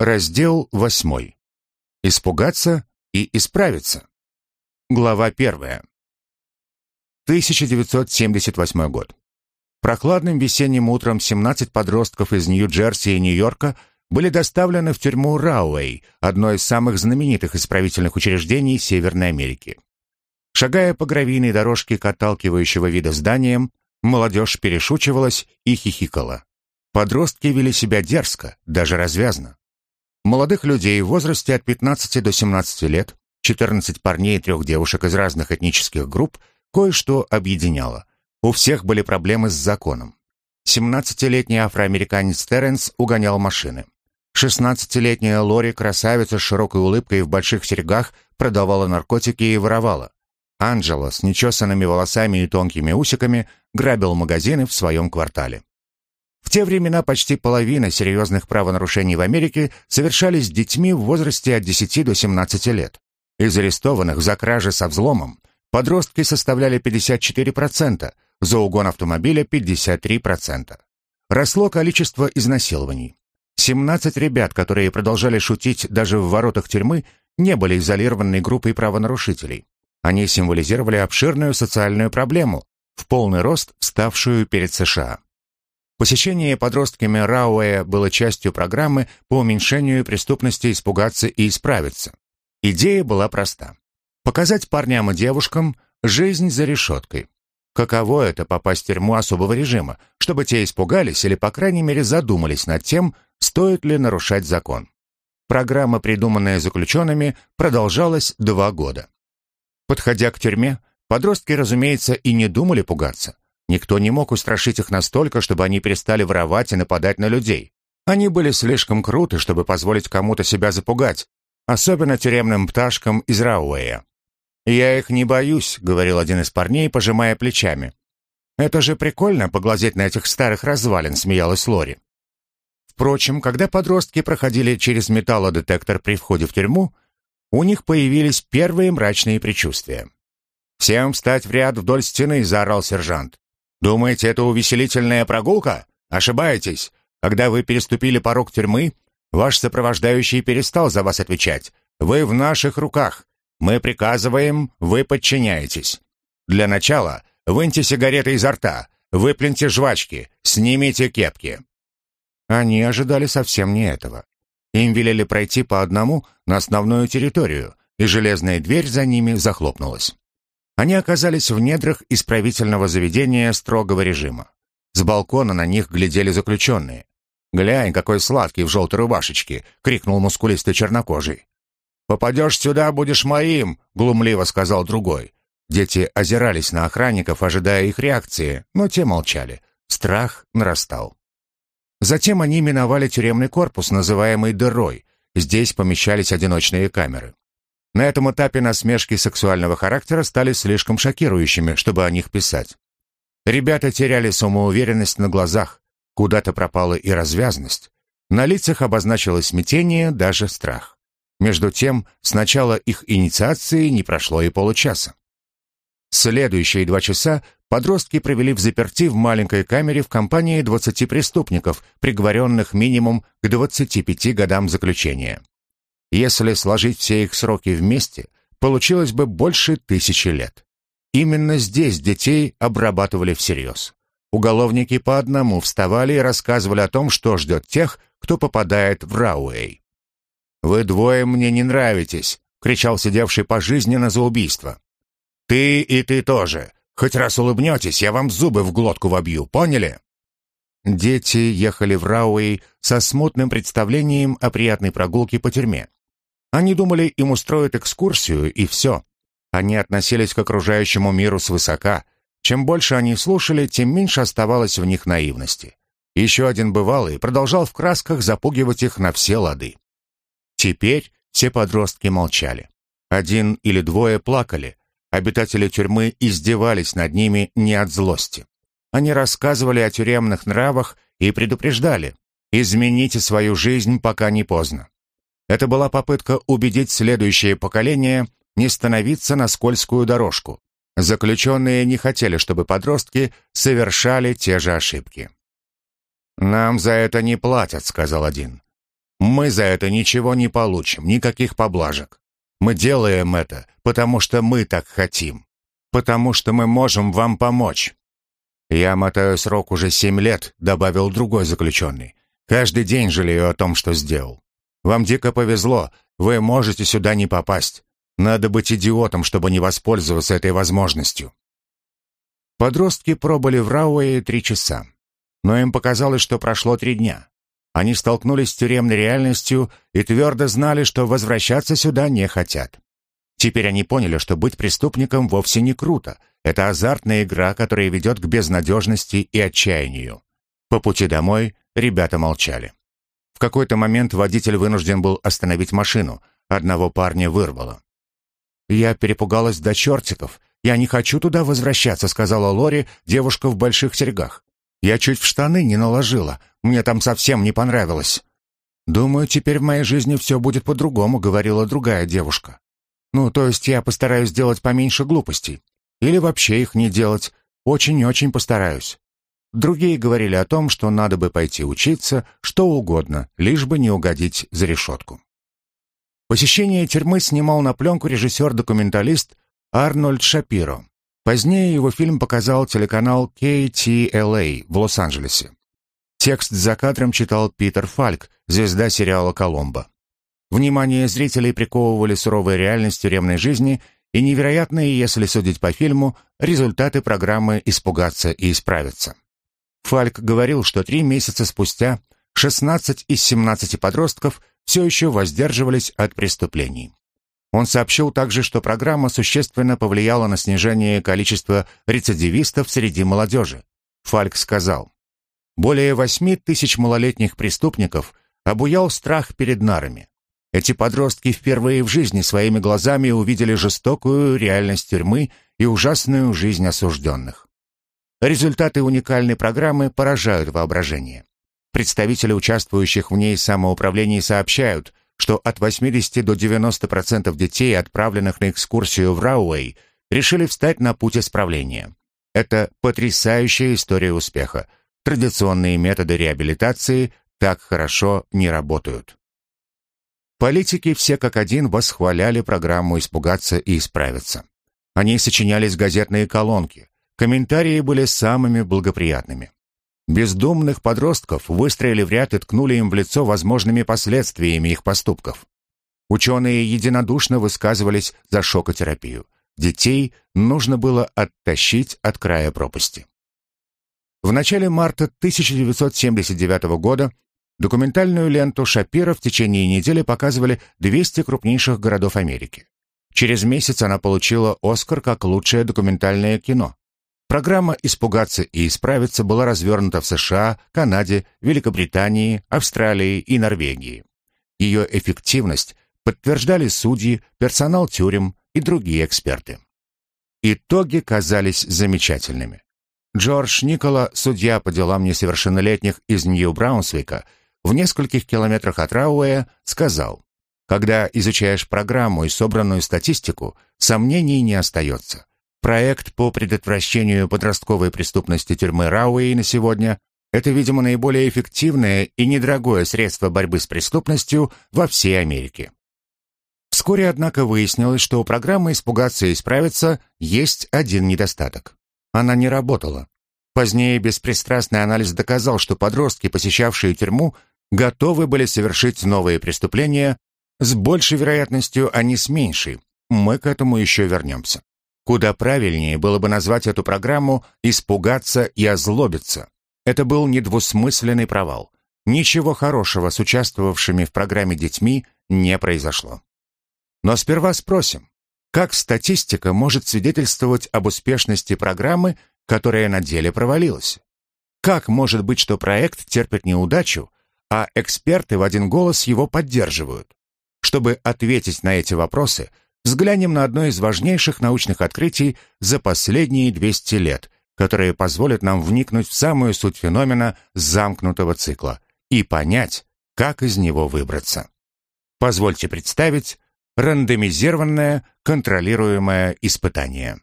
Раздел восьмой. Испугаться и исправиться. Глава первая. 1978 год. Прохладным весенним утром 17 подростков из Нью-Джерси и Нью-Йорка были доставлены в тюрьму Рауэй, одно из самых знаменитых исправительных учреждений Северной Америки. Шагая по гравийной дорожке к отталкивающего вида зданиям, молодежь перешучивалась и хихикала. Подростки вели себя дерзко, даже развязно. Молодых людей в возрасте от 15 до 17 лет, 14 парней и трех девушек из разных этнических групп, кое-что объединяло. У всех были проблемы с законом. 17-летний афроамериканец Терренс угонял машины. 16-летняя Лори, красавица с широкой улыбкой и в больших серьгах, продавала наркотики и воровала. Анджело с нечесанными волосами и тонкими усиками грабил магазины в своем квартале. В те времена почти половина серьезных правонарушений в Америке совершались детьми в возрасте от 10 до 17 лет. Из арестованных за кражи со взломом подростки составляли 54%, за угон автомобиля 53%. Росло количество изнасилований. 17 ребят, которые продолжали шутить даже в воротах тюрьмы, не были изолированной группой правонарушителей. Они символизировали обширную социальную проблему, в полный рост вставшую перед США. Посещение подростками Рауэя было частью программы по уменьшению преступности «Испугаться и исправиться». Идея была проста. Показать парням и девушкам жизнь за решеткой. Каково это попасть в тюрьму особого режима, чтобы те испугались или, по крайней мере, задумались над тем, стоит ли нарушать закон. Программа, придуманная заключенными, продолжалась два года. Подходя к тюрьме, подростки, разумеется, и не думали пугаться. Никто не мог устрашить их настолько, чтобы они перестали воровать и нападать на людей. Они были слишком круты, чтобы позволить кому-то себя запугать, особенно тюремным пташкам из Рауэя. «Я их не боюсь», — говорил один из парней, пожимая плечами. «Это же прикольно поглазеть на этих старых развалин», — смеялась Лори. Впрочем, когда подростки проходили через металлодетектор при входе в тюрьму, у них появились первые мрачные предчувствия. «Всем встать в ряд вдоль стены», — заорал сержант. Думаете, это увеселительная прогулка? Ошибаетесь. Когда вы переступили порог тюрьмы, ваш сопровождающий перестал за вас отвечать. Вы в наших руках. Мы приказываем, вы подчиняетесь. Для начала выньте сигареты изо рта, выплюньте жвачки, снимите кепки. Они ожидали совсем не этого. Им велели пройти по одному на основную территорию, и железная дверь за ними захлопнулась. Они оказались в недрах исправительного заведения строгого режима. С балкона на них глядели заключенные. «Глянь, какой сладкий в желтой рубашечке!» — крикнул мускулистый чернокожий. «Попадешь сюда, будешь моим!» — глумливо сказал другой. Дети озирались на охранников, ожидая их реакции, но те молчали. Страх нарастал. Затем они миновали тюремный корпус, называемый «дырой». Здесь помещались одиночные камеры. На этом этапе насмешки сексуального характера стали слишком шокирующими, чтобы о них писать. Ребята теряли самоуверенность на глазах, куда-то пропала и развязность. На лицах обозначилось смятение, даже страх. Между тем, с начала их инициации не прошло и получаса. Следующие два часа подростки провели в заперти в маленькой камере в компании 20 преступников, приговоренных минимум к 25 годам заключения. Если сложить все их сроки вместе, получилось бы больше тысячи лет. Именно здесь детей обрабатывали всерьез. Уголовники по одному вставали и рассказывали о том, что ждет тех, кто попадает в Рауэй. «Вы двое мне не нравитесь», — кричал сидевший пожизненно за убийство. «Ты и ты тоже. Хоть раз улыбнетесь, я вам зубы в глотку вобью, поняли?» Дети ехали в Рауэй со смутным представлением о приятной прогулке по тюрьме. Они думали, им устроят экскурсию, и все. Они относились к окружающему миру свысока. Чем больше они слушали, тем меньше оставалось в них наивности. Еще один бывалый продолжал в красках запугивать их на все лады. Теперь все подростки молчали. Один или двое плакали. Обитатели тюрьмы издевались над ними не от злости. Они рассказывали о тюремных нравах и предупреждали. «Измените свою жизнь, пока не поздно». Это была попытка убедить следующее поколение не становиться на скользкую дорожку. Заключенные не хотели, чтобы подростки совершали те же ошибки. «Нам за это не платят», — сказал один. Мы за это ничего не получим, никаких поблажек. Мы делаем это, потому что мы так хотим. Потому что мы можем вам помочь. Я мотаю срок уже семь лет, добавил другой заключенный. Каждый день жалею о том, что сделал. Вам дико повезло, вы можете сюда не попасть. Надо быть идиотом, чтобы не воспользоваться этой возможностью. Подростки пробыли в Рауэе три часа. Но им показалось, что прошло три дня. Они столкнулись с тюремной реальностью и твердо знали, что возвращаться сюда не хотят. Теперь они поняли, что быть преступником вовсе не круто. Это азартная игра, которая ведет к безнадежности и отчаянию. По пути домой ребята молчали. Какой-то момент водитель вынужден был остановить машину. Одного парня вырвало. «Я перепугалась до чертиков. Я не хочу туда возвращаться», — сказала Лори, девушка в больших серьгах. «Я чуть в штаны не наложила. Мне там совсем не понравилось». «Думаю, теперь в моей жизни все будет по-другому», — говорила другая девушка. «Ну, то есть я постараюсь сделать поменьше глупостей. Или вообще их не делать. Очень-очень постараюсь». Другие говорили о том, что надо бы пойти учиться, что угодно, лишь бы не угодить за решетку. Посещение тюрьмы снимал на пленку режиссер-документалист Арнольд Шапиро. Позднее его фильм показал телеканал KTLA в Лос-Анджелесе. Текст за кадром читал Питер Фальк, звезда сериала «Коломбо». Внимание зрителей приковывали суровая реальность тюремной жизни и невероятные, если судить по фильму, результаты программы «Испугаться и исправиться». Фальк говорил, что три месяца спустя 16 из 17 подростков все еще воздерживались от преступлений. Он сообщил также, что программа существенно повлияла на снижение количества рецидивистов среди молодежи. Фальк сказал, «Более 8 тысяч малолетних преступников обуял страх перед нарами. Эти подростки впервые в жизни своими глазами увидели жестокую реальность тюрьмы и ужасную жизнь осужденных. Результаты уникальной программы поражают воображение. Представители участвующих в ней самоуправлений сообщают, что от 80 до 90% детей, отправленных на экскурсию в Рауэй, решили встать на путь исправления. Это потрясающая история успеха. Традиционные методы реабилитации так хорошо не работают. Политики все как один восхваляли программу «Испугаться и исправиться». Они сочинялись газетные колонки, Комментарии были самыми благоприятными. Бездумных подростков выстроили в ряд и ткнули им в лицо возможными последствиями их поступков. Ученые единодушно высказывались за шокотерапию. Детей нужно было оттащить от края пропасти. В начале марта 1979 года документальную ленту Шапира в течение недели показывали 200 крупнейших городов Америки. Через месяц она получила «Оскар» как лучшее документальное кино. Программа «Испугаться и исправиться» была развернута в США, Канаде, Великобритании, Австралии и Норвегии. Ее эффективность подтверждали судьи, персонал тюрем и другие эксперты. Итоги казались замечательными. Джордж Никола, судья по делам несовершеннолетних из Нью-Браунсвика, в нескольких километрах от Рауэя, сказал, «Когда изучаешь программу и собранную статистику, сомнений не остается. Проект по предотвращению подростковой преступности тюрьмы Рауэй на сегодня – это, видимо, наиболее эффективное и недорогое средство борьбы с преступностью во всей Америке. Вскоре, однако, выяснилось, что у программы «Испугаться и исправиться» есть один недостаток. Она не работала. Позднее беспристрастный анализ доказал, что подростки, посещавшие тюрьму, готовы были совершить новые преступления, с большей вероятностью, а не с меньшей. Мы к этому еще вернемся. Куда правильнее было бы назвать эту программу «испугаться и озлобиться». Это был недвусмысленный провал. Ничего хорошего с участвовавшими в программе детьми не произошло. Но сперва спросим, как статистика может свидетельствовать об успешности программы, которая на деле провалилась? Как может быть, что проект терпит неудачу, а эксперты в один голос его поддерживают? Чтобы ответить на эти вопросы, взглянем на одно из важнейших научных открытий за последние 200 лет, которые позволят нам вникнуть в самую суть феномена замкнутого цикла и понять, как из него выбраться. Позвольте представить рандомизированное контролируемое испытание.